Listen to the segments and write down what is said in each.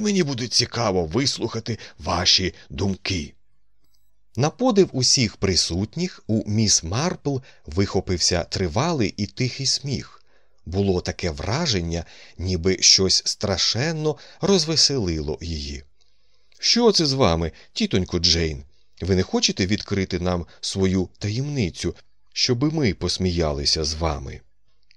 Мені буде цікаво вислухати ваші думки. На подив усіх присутніх у міс Марпл вихопився тривалий і тихий сміх. Було таке враження, ніби щось страшенно розвеселило її. Що це з вами, тітонько Джейн? Ви не хочете відкрити нам свою таємницю, щоби ми посміялися з вами?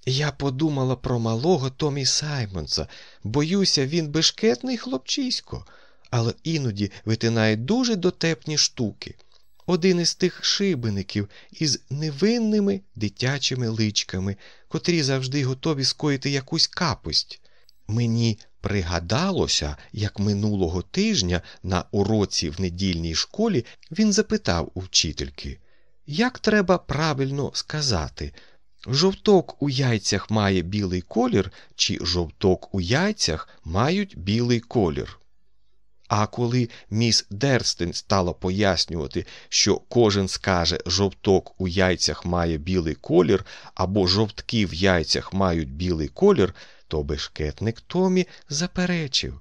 Я подумала про малого Томі Саймонса. Боюся, він бешкетний хлопчисько, але іноді витинає дуже дотепні штуки. Один із тих шибеників із невинними дитячими личками, котрі завжди готові скоїти якусь капусть. Мені пригадалося, як минулого тижня на уроці в недільній школі він запитав у вчительки, як треба правильно сказати, жовток у яйцях має білий колір, чи жовток у яйцях мають білий колір. А коли міс Дерстен стала пояснювати, що кожен скаже, жовток у яйцях має білий колір, або жовтки в яйцях мають білий колір, то бешкетник Томі заперечив.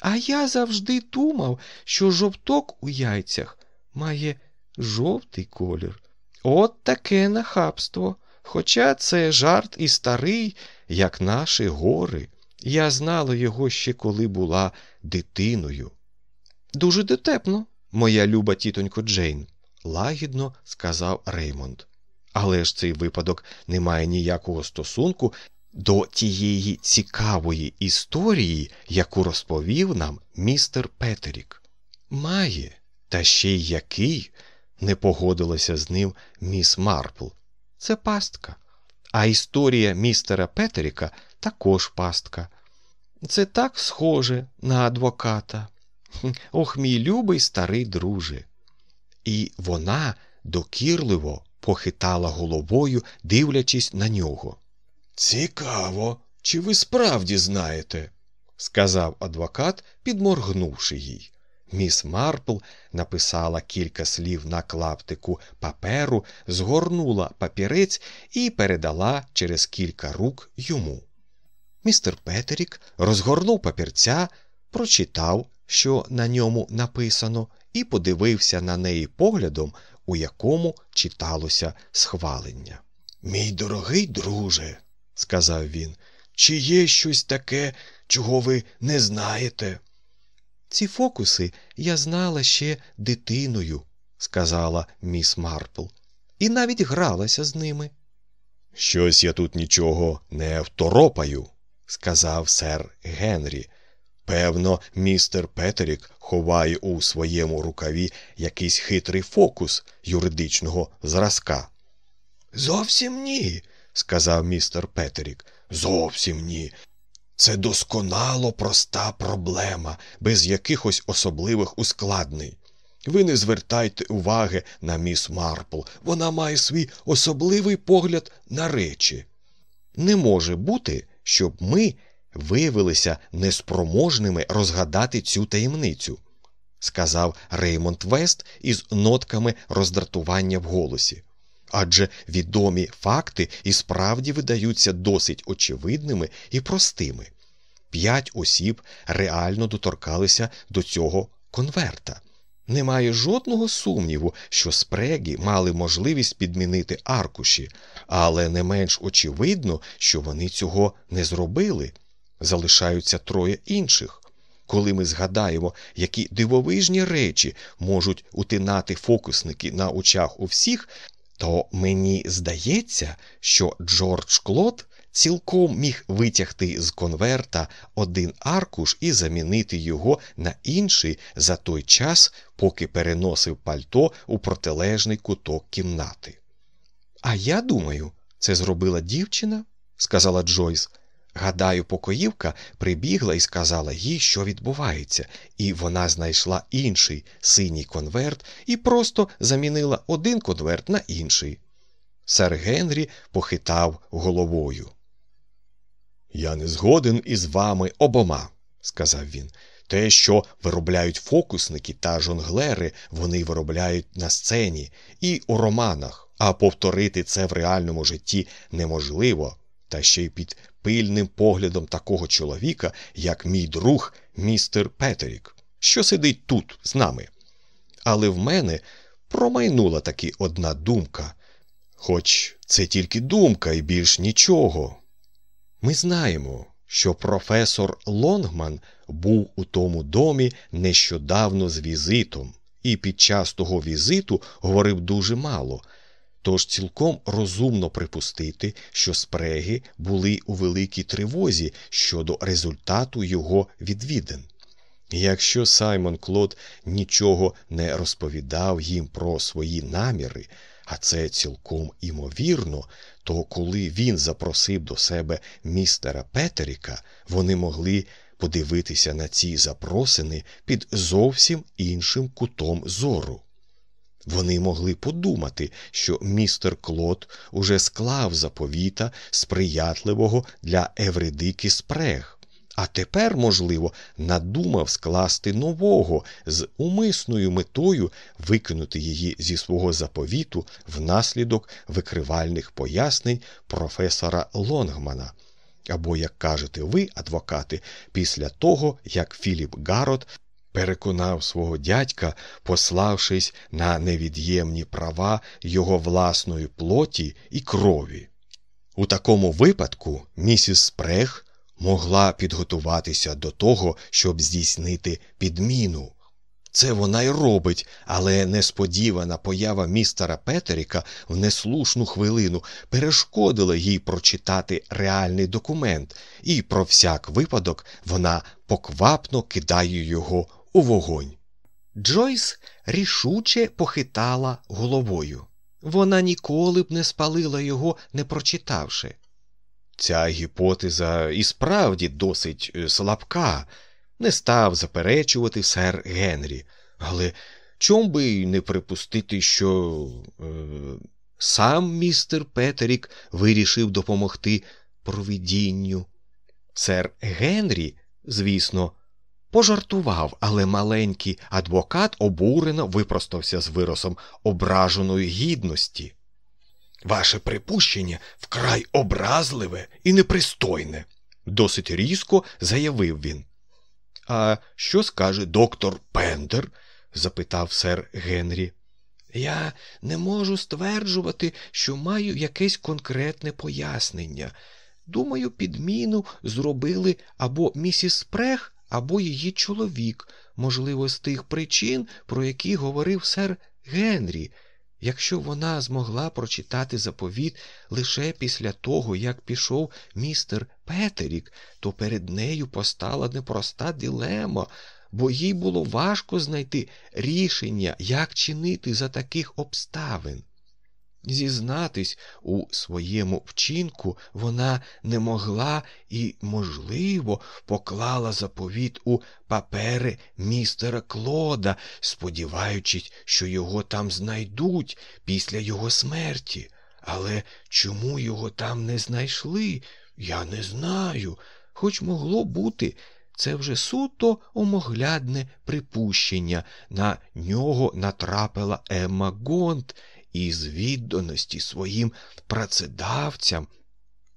А я завжди думав, що жовток у яйцях має жовтий колір. От таке нахабство. Хоча це жарт і старий, як наші гори. Я знала його ще коли була дитиною. Дуже дотепно, моя люба тітонько Джейн, лагідно сказав Реймонд. Але ж цей випадок не має ніякого стосунку до тієї цікавої історії, яку розповів нам містер Петерік. Має, та ще й який, не погодилася з ним міс Марпл. Це пастка. А історія містера Петеріка також пастка. Це так схоже на адвоката. Ох, мій любий старий друже. І вона докірливо похитала головою, дивлячись на нього. Цікаво, чи ви справді знаєте, сказав адвокат, підморгнувши їй. Міс Марпл написала кілька слів на клаптику паперу, згорнула папірець і передала через кілька рук йому. Містер Петерік розгорнув папірця, прочитав, що на ньому написано, і подивився на неї поглядом, у якому читалося схвалення. Мій дорогий друже, сказав він, чи є щось таке, чого ви не знаєте? Ці фокуси я знала ще дитиною, сказала міс Марпл, і навіть гралася з ними. Щось я тут нічого не второпаю, сказав сер Генрі. Певно, містер Петерік ховає у своєму рукаві якийсь хитрий фокус юридичного зразка. Зовсім ні, сказав містер Петерік. Зовсім ні. Це досконало проста проблема, без якихось особливих ускладнень. Ви не звертайте уваги на міс Марпл, вона має свій особливий погляд на речі. Не може бути, щоб ми виявилися неспроможними розгадати цю таємницю, сказав Реймонд Вест із нотками роздратування в голосі. Адже відомі факти і справді видаються досить очевидними і простими. П'ять осіб реально доторкалися до цього конверта. Немає жодного сумніву, що спрегі мали можливість підмінити аркуші, але не менш очевидно, що вони цього не зробили. Залишаються троє інших. Коли ми згадаємо, які дивовижні речі можуть утинати фокусники на очах у всіх, то мені здається, що Джордж Клод цілком міг витягти з конверта один аркуш і замінити його на інший за той час, поки переносив пальто у протилежний куток кімнати. А я думаю, це зробила дівчина, сказала Джойс. Гадаю, покоївка прибігла і сказала їй, що відбувається, і вона знайшла інший синій конверт і просто замінила один конверт на інший. Сер Генрі похитав головою. Я не згоден із вами обома, сказав він. Те, що виробляють фокусники та жонглери, вони виробляють на сцені і у романах, а повторити це в реальному житті неможливо, та ще й під пильним поглядом такого чоловіка, як мій друг, містер Петерік, що сидить тут з нами. Але в мене промайнула таки одна думка. Хоч це тільки думка і більш нічого. Ми знаємо, що професор Лонгман був у тому домі нещодавно з візитом, і під час того візиту говорив дуже мало. Тож цілком розумно припустити, що спреги були у великій тривозі щодо результату його відвідин. Якщо Саймон Клод нічого не розповідав їм про свої наміри, а це цілком імовірно, то коли він запросив до себе містера Петеріка, вони могли подивитися на ці запросини під зовсім іншим кутом зору. Вони могли подумати, що містер Клод уже склав заповіта сприятливого для Евредики спрег. А тепер, можливо, надумав скласти нового з умисною метою викинути її зі свого заповіту внаслідок викривальних пояснень професора Лонгмана. Або, як кажете ви, адвокати, після того, як Філіп Гарот переконав свого дядька, пославшись на невід'ємні права його власної плоті і крові. У такому випадку місіс Спрег могла підготуватися до того, щоб здійснити підміну. Це вона й робить, але несподівана поява містера Петеріка в неслушну хвилину перешкодила їй прочитати реальний документ, і про всяк випадок вона поквапно кидає його у вогонь. Джойс рішуче похитала головою. Вона ніколи б не спалила його, не прочитавши. Ця гіпотеза і справді досить е, слабка, не став заперечувати сер Генрі, але чом би не припустити, що е, сам містер Петерік вирішив допомогти провидінню. Сер Генрі, звісно, пожартував, але маленький адвокат обурено випростався з виросом ображеної гідності. Ваше припущення вкрай образливе і непристойне, досить різко заявив він. А що скаже доктор Пендер? запитав сер Генрі. Я не можу стверджувати, що маю якесь конкретне пояснення. Думаю, підміну зробили або місіс Спрех, або її чоловік, можливо, з тих причин, про які говорив сер Генрі. Якщо вона змогла прочитати заповіт лише після того, як пішов містер Петерік, то перед нею постала непроста дилема, бо їй було важко знайти рішення, як чинити за таких обставин. Зізнатись у своєму вчинку вона не могла і, можливо, поклала заповіт у папери містера Клода, сподіваючись, що його там знайдуть після його смерті. Але чому його там не знайшли, я не знаю. Хоч могло бути. Це вже суто омоглядне припущення. На нього натрапила Емма Гонт, із відданості своїм працедавцям,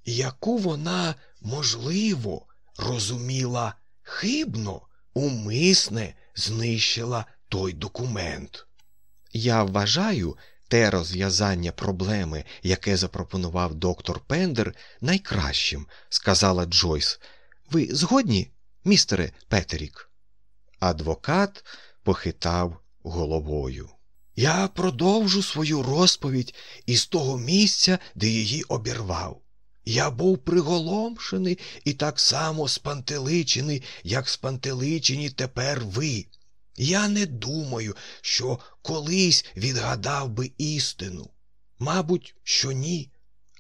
яку вона, можливо, розуміла хибно, умисне знищила той документ. Я вважаю те розв'язання проблеми, яке запропонував доктор Пендер, найкращим, сказала Джойс. Ви згодні, містере Петерік? Адвокат похитав головою. Я продовжу свою розповідь із того місця, де її обірвав. Я був приголомшений і так само спантеличений, як спантеличені тепер ви. Я не думаю, що колись відгадав би істину. Мабуть, що ні,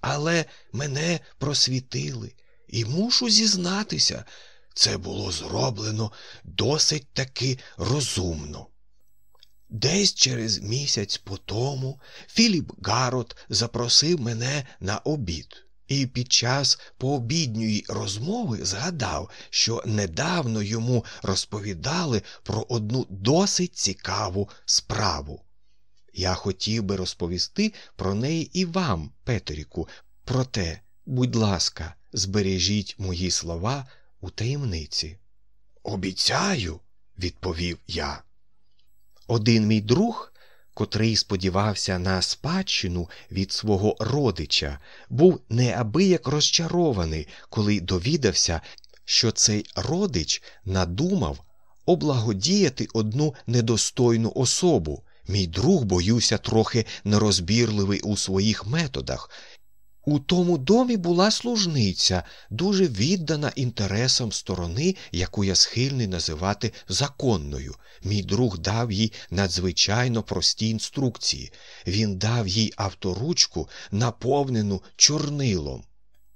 але мене просвітили, і мушу зізнатися, це було зроблено досить таки розумно. Десь через місяць по тому Філіп Гарот запросив мене на обід, і під час пообідньої розмови згадав, що недавно йому розповідали про одну досить цікаву справу. Я хотів би розповісти про неї і вам, Петеріку, проте, будь ласка, збережіть мої слова у таємниці. Обіцяю, відповів я. Один мій друг, котрий сподівався на спадщину від свого родича, був неабияк розчарований, коли довідався, що цей родич надумав облагодіяти одну недостойну особу. Мій друг, боюся, трохи нерозбірливий у своїх методах. У тому домі була служниця, дуже віддана інтересам сторони, яку я схильний називати законною. Мій друг дав їй надзвичайно прості інструкції. Він дав їй авторучку, наповнену чорнилом.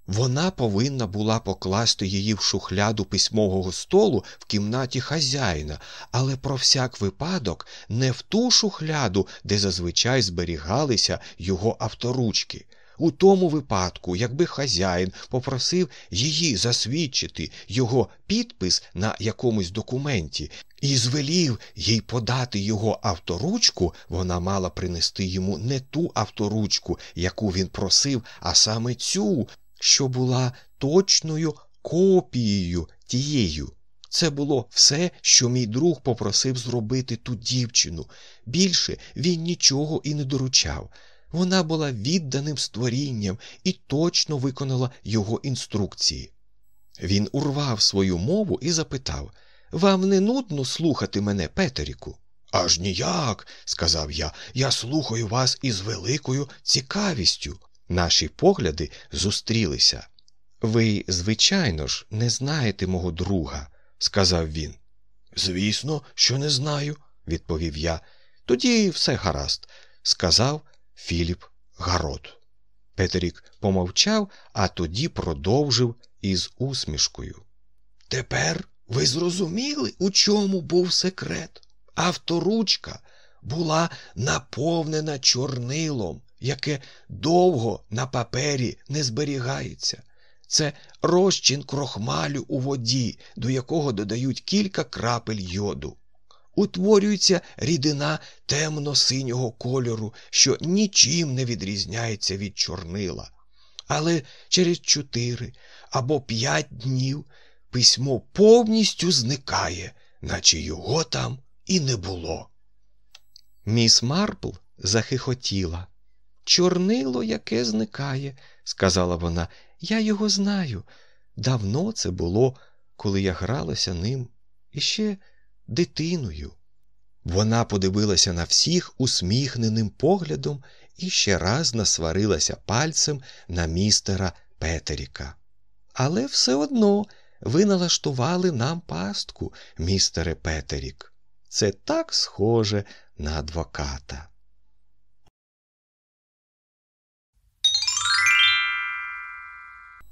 Вона повинна була покласти її в шухляду письмового столу в кімнаті хазяїна, але про всяк випадок не в ту шухляду, де зазвичай зберігалися його авторучки. У тому випадку, якби хазяїн попросив її засвідчити його підпис на якомусь документі і звелів їй подати його авторучку, вона мала принести йому не ту авторучку, яку він просив, а саме цю, що була точною копією тією. Це було все, що мій друг попросив зробити ту дівчину. Більше він нічого і не доручав. Вона була відданим створінням і точно виконала його інструкції. Він урвав свою мову і запитав Вам не нудно слухати мене, Петеріку? Аж ніяк, сказав я, я слухаю вас із великою цікавістю. Наші погляди зустрілися. Ви, звичайно ж, не знаєте мого друга, сказав він. Звісно, що не знаю, відповів я. Тоді все гаразд, сказав Філіп Гарот. Петерік помовчав, а тоді продовжив із усмішкою. Тепер ви зрозуміли, у чому був секрет? Авторучка була наповнена чорнилом, яке довго на папері не зберігається. Це розчин крохмалю у воді, до якого додають кілька крапель йоду. Утворюється рідина темно-синього кольору, що нічим не відрізняється від чорнила. Але через чотири або п'ять днів письмо повністю зникає, наче його там і не було. Міс Марпл захихотіла. Чорнило, яке зникає, сказала вона, я його знаю. Давно це було, коли я гралася ним іще дитиною. Вона подивилася на всіх усміхненим поглядом і ще раз насварилася пальцем на містера Петеріка. Але все одно ви налаштували нам пастку, містере Петерік. Це так схоже на адвоката.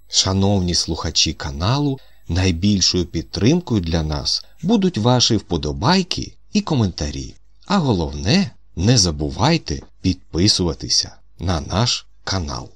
Шановні слухачі каналу, найбільшою підтримкою для нас будуть ваші вподобайки і коментарі. А головне, не забувайте підписуватися на наш канал.